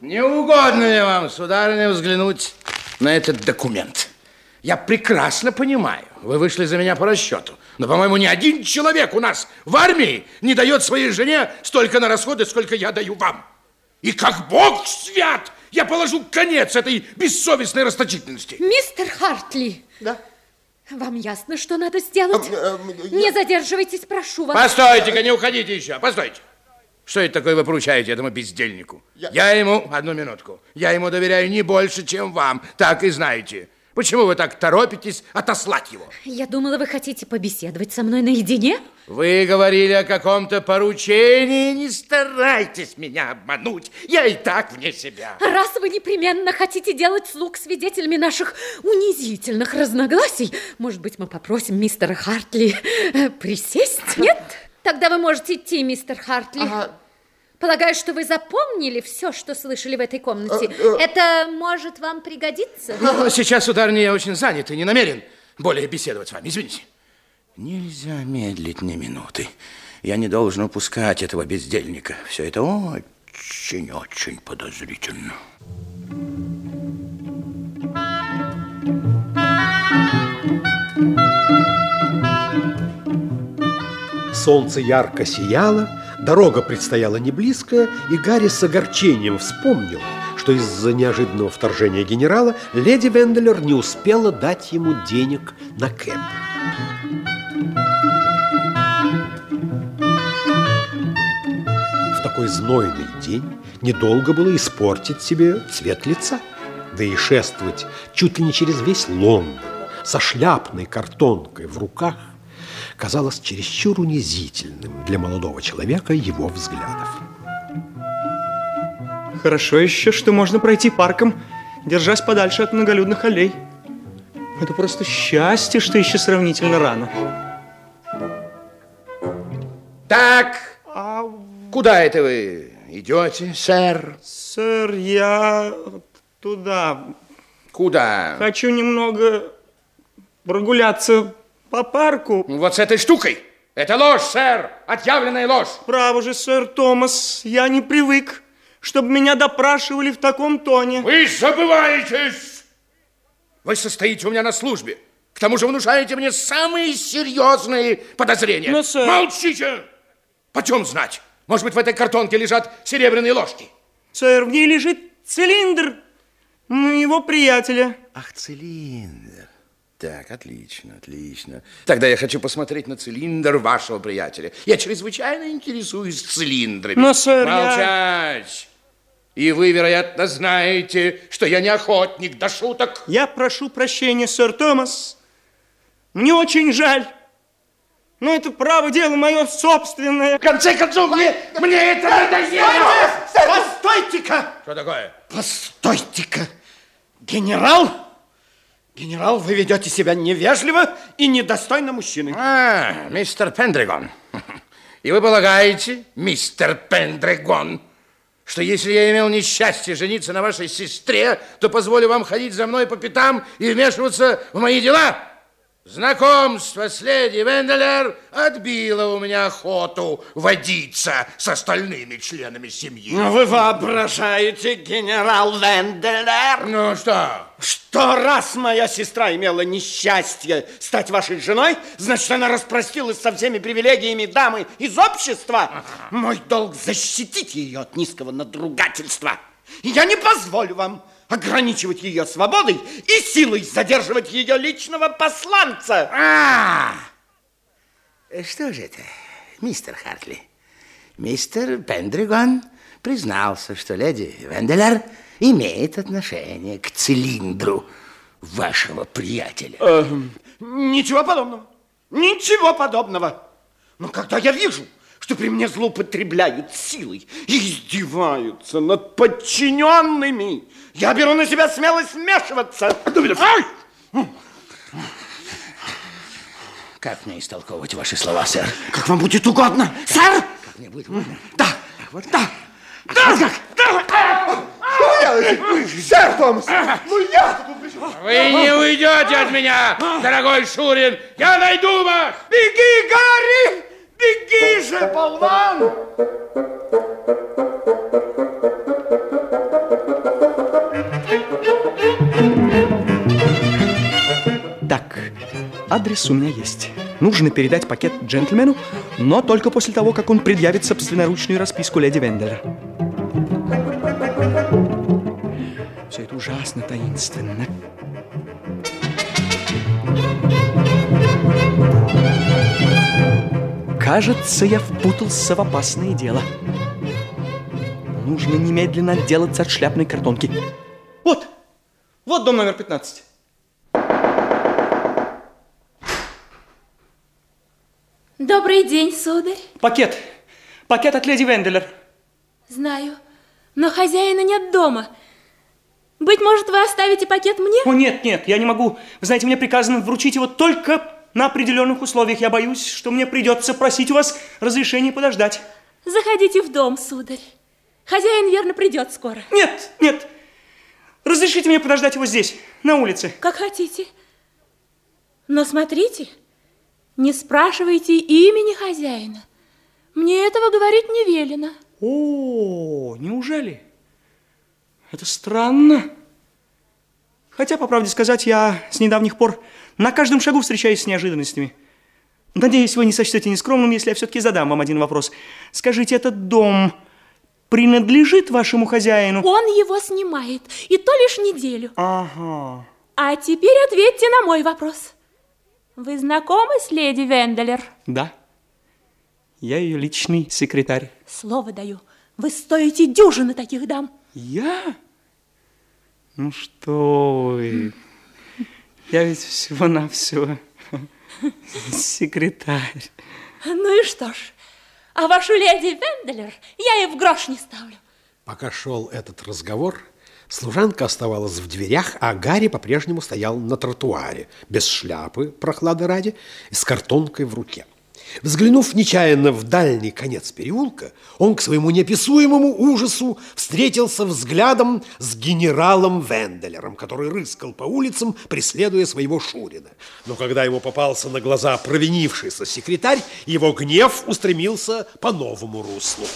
Не угодно ли вам, сударыня, взглянуть на этот документ? Я прекрасно понимаю, вы вышли за меня по расчету. Но, по-моему, ни один человек у нас в армии не дает своей жене столько на расходы, сколько я даю вам. И как бог свят, я положу конец этой бессовестной расточительности. Мистер Хартли. Да? Вам ясно, что надо сделать? А, а, я- Не задерживайтесь, прошу вас. Постойте-ка, не уходите еще, постойте. Что это такое вы поручаете этому бездельнику? Я- Я ему, одну минутку, я ему доверяю не больше, чем вам, так и знаете. Почему вы так торопитесь отослать его? Я думала, вы хотите побеседовать со мной наедине? Вы говорили о каком-то поручении, не старайтесь меня обмануть, я и так вне себя. Раз вы непременно хотите делать слуг свидетелями наших унизительных разногласий, может быть, мы попросим мистера Хартли э, присесть? Нет? Тогда вы можете идти, мистер Хартли. Ага. Полагаю, что вы запомнили все, что слышали в этой комнате. Э, э. Это может вам пригодиться? Но сейчас, сударыня, я очень занят и не намерен более беседовать с вами, извините. Нельзя медлить ни минуты. Я не должен упускать этого бездельника. Все это очень-очень подозрительно. Солнце ярко сияло, дорога предстояла не близкая, и Гарри с огорчением вспомнил, что из-за неожиданного вторжения генерала леди Венделер не успела дать ему денег на кэп. В такой знойный день недолго было испортить себе цвет лица, да и шествовать чуть ли не через весь Лондон со шляпной картонкой в руках казалось чересчур унизительным для молодого человека его взглядов. Хорошо еще, что можно пройти парком, держась подальше от многолюдных аллей. Это просто счастье, что еще сравнительно рано. Так, А, куда это вы идете, сэр? сэр, я туда Куда? хочу немного прогуляться по парку. Вот с этой штукой. Это ложь, сэр, отъявленная ложь. Право же, сэр Томас, я не привык, чтобы меня допрашивали в таком тоне. Вы забываетесь! Вы состоите у меня на службе. К тому же внушаете мне самые серьезные подозрения. Но, сэр- Молчите! Почем знать? Может быть, в этой картонке лежат серебряные ложки? Сэр, в ней лежит цилиндр моего приятеля. Ах, цилиндр. Так, отлично, отлично. Тогда я хочу посмотреть на цилиндр вашего приятеля. Я чрезвычайно интересуюсь цилиндрами. Но, сэр, я- Молчать! И вы, вероятно, знаете, что я не охотник до шуток. Я прошу прощения, сэр Томас. Мне очень жаль. Но это право дело мое собственное. В конце концов, мне, мне это надоело. Постойте-ка! Что такое? Постойте-ка! Генерал? Генерал, вы ведете себя невежливо и недостойно мужчины. А, мистер Пендригон. И вы полагаете, мистер Пендригон, что если я имел несчастье жениться на вашей сестре, то позволю вам ходить за мной по пятам и вмешиваться в мои дела? Знакомство с леди Венделер отбило у меня охоту водиться с остальными членами семьи. Но вы воображаете, генерал Венделер, Ну что? что раз моя сестра имела несчастье стать вашей женой, значит, она распростилась со всеми привилегиями дамы из общества. Мой долг защитить ее от низкого надругательства. И я не позволю вам ограничивать ее свободой и силой задерживать ее личного посланца. А! Что же это, мистер Хартли? Мистер Пендригон признался, что леди Венделер имеет отношение к цилиндру вашего приятеля. Ничего подобного. Ничего подобного. Но когда я вижу, что при мне злоупотребляют силой и издеваются над подчиненными, я беру на себя смелость вмешиваться. Ай! Как мне истолковывать ваши слова, сэр? Как вам будет угодно, сэр? Мне будет угодно. Да, вот да. Да, как? делаете? Серж Томас, ну я Вы не уйдете от меня, дорогой Шурин. Я найду вас. Беги, Гарри! Беги же, болван! Так, адрес у меня есть. Нужно передать пакет джентльмену, но только после того, как он предъявит собственноручную расписку леди Вендера. Ужасно таинственно. Кажется, я впутался в опасное дело. Нужно немедленно отделаться от шляпной картонки. Вот, вот дом номер 15. Добрый день, сударь. Пакет. Пакет от леди Венделер. Знаю, но хозяина нет дома. Быть может, вы оставите пакет мне? О, нет, нет, я не могу. Вы знаете, мне приказано вручить его только на определенных условиях. Я боюсь, что мне придется просить у вас разрешения подождать. Заходите в дом, сударь. Хозяин, верно, придет скоро. Нет, нет. Разрешите мне подождать его здесь, на улице. Как хотите. Но смотрите, не спрашивайте имени хозяина. Мне этого говорить не велено. О, неужели? Это странно. Хотя, по правде сказать, я с недавних пор на каждом шагу встречаюсь с неожиданностями. Надеюсь, вы не сочтете нескромным, если я все-таки задам вам один вопрос. Скажите, этот дом принадлежит вашему хозяину? Он его снимает, и то лишь неделю. Ага. А теперь ответьте на мой вопрос. Вы знакомы с леди Венделер? Да. Я ее личный секретарь. Слово даю, вы стоите дюжины таких дам. Я? Ну что вы. Я ведь всего-навсего секретарь. Ну и что ж, а вашу леди Венделер я и в грош не ставлю. Пока шел этот разговор, служанка оставалась в дверях, а Гарри по-прежнему стоял на тротуаре, без шляпы, прохлады ради, и с картонкой в руке. Взглянув нечаянно в дальний конец переулка, он к своему неописуемому ужасу встретился взглядом с генералом Венделером, который рыскал по улицам, преследуя своего Шурина. Но когда ему попался на глаза провинившийся секретарь, его гнев устремился по новому руслу.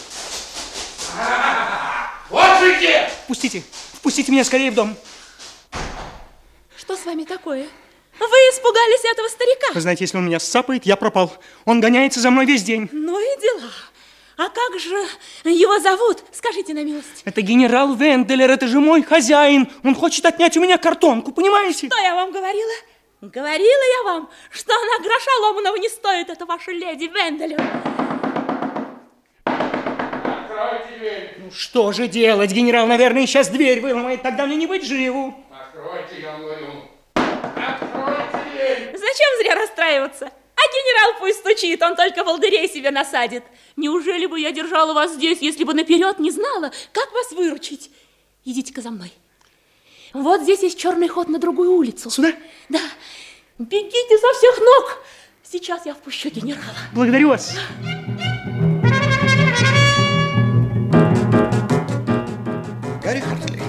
Где! Впустите, впустите меня скорее в дом. Что с вами такое? Вы испугались этого старика? Вы знаете, если он меня сцапает, я пропал. Он гоняется за мной весь день. Ну и дела. А как же его зовут? Скажите на милость. Это генерал Венделер, это же мой хозяин. Он хочет отнять у меня картонку, понимаете? Что я вам говорила? Говорила я вам, что она гроша ломаного не стоит, это ваша леди Венделер. Откройте дверь! Ну, что же делать? Генерал, наверное, сейчас дверь выломает, тогда мне не быть живу. Зачем зря расстраиваться? А генерал пусть стучит, он только волдырей себе насадит. Неужели бы я держала вас здесь, если бы наперед не знала, как вас выручить? Идите-ка за мной. Вот здесь есть черный ход на другую улицу. Сюда? Да. Бегите со всех ног. Сейчас я впущу генерала. Благодарю вас. Гарри Хартли.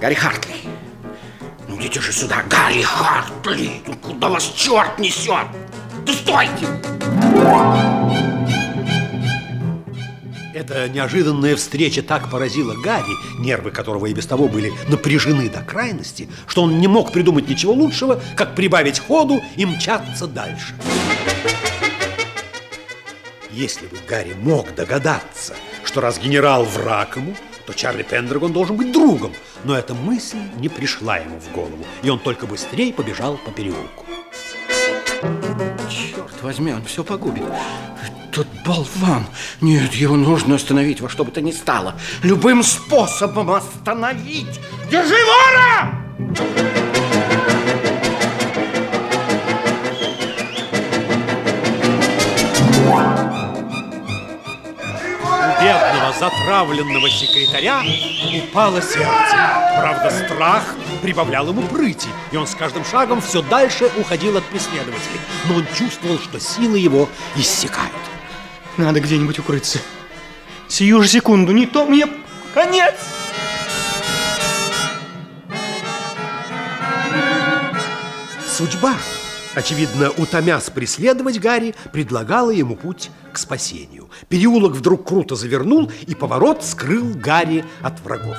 Гарри Хартли. Идите же сюда, Гарри Хартли. Куда вас черт несет? Да стойте! Эта неожиданная встреча так поразила Гарри, нервы которого и без того были напряжены до крайности, что он не мог придумать ничего лучшего, как прибавить ходу и мчаться дальше. Если бы Гарри мог догадаться, что раз генерал враг ему, то Чарли Пендрагон должен быть другом, но эта мысль не пришла ему в голову, и он только быстрее побежал по переулку. Черт возьми, он все погубит. Тот болван. Нет, его нужно остановить во что бы то ни стало. Любым способом остановить. Держи вора! У бедного затравленного секретаря упало сердце. Правда, страх прибавлял ему прыти, и он с каждым шагом все дальше уходил от преследователей. Но он чувствовал, что силы его иссякают. Надо где-нибудь укрыться. Сию же секунду, не то мне конец. Судьба, очевидно, утомясь преследовать Гарри, предлагала ему путь к спасению. Переулок вдруг круто завернул, и поворот скрыл Гарри от врагов.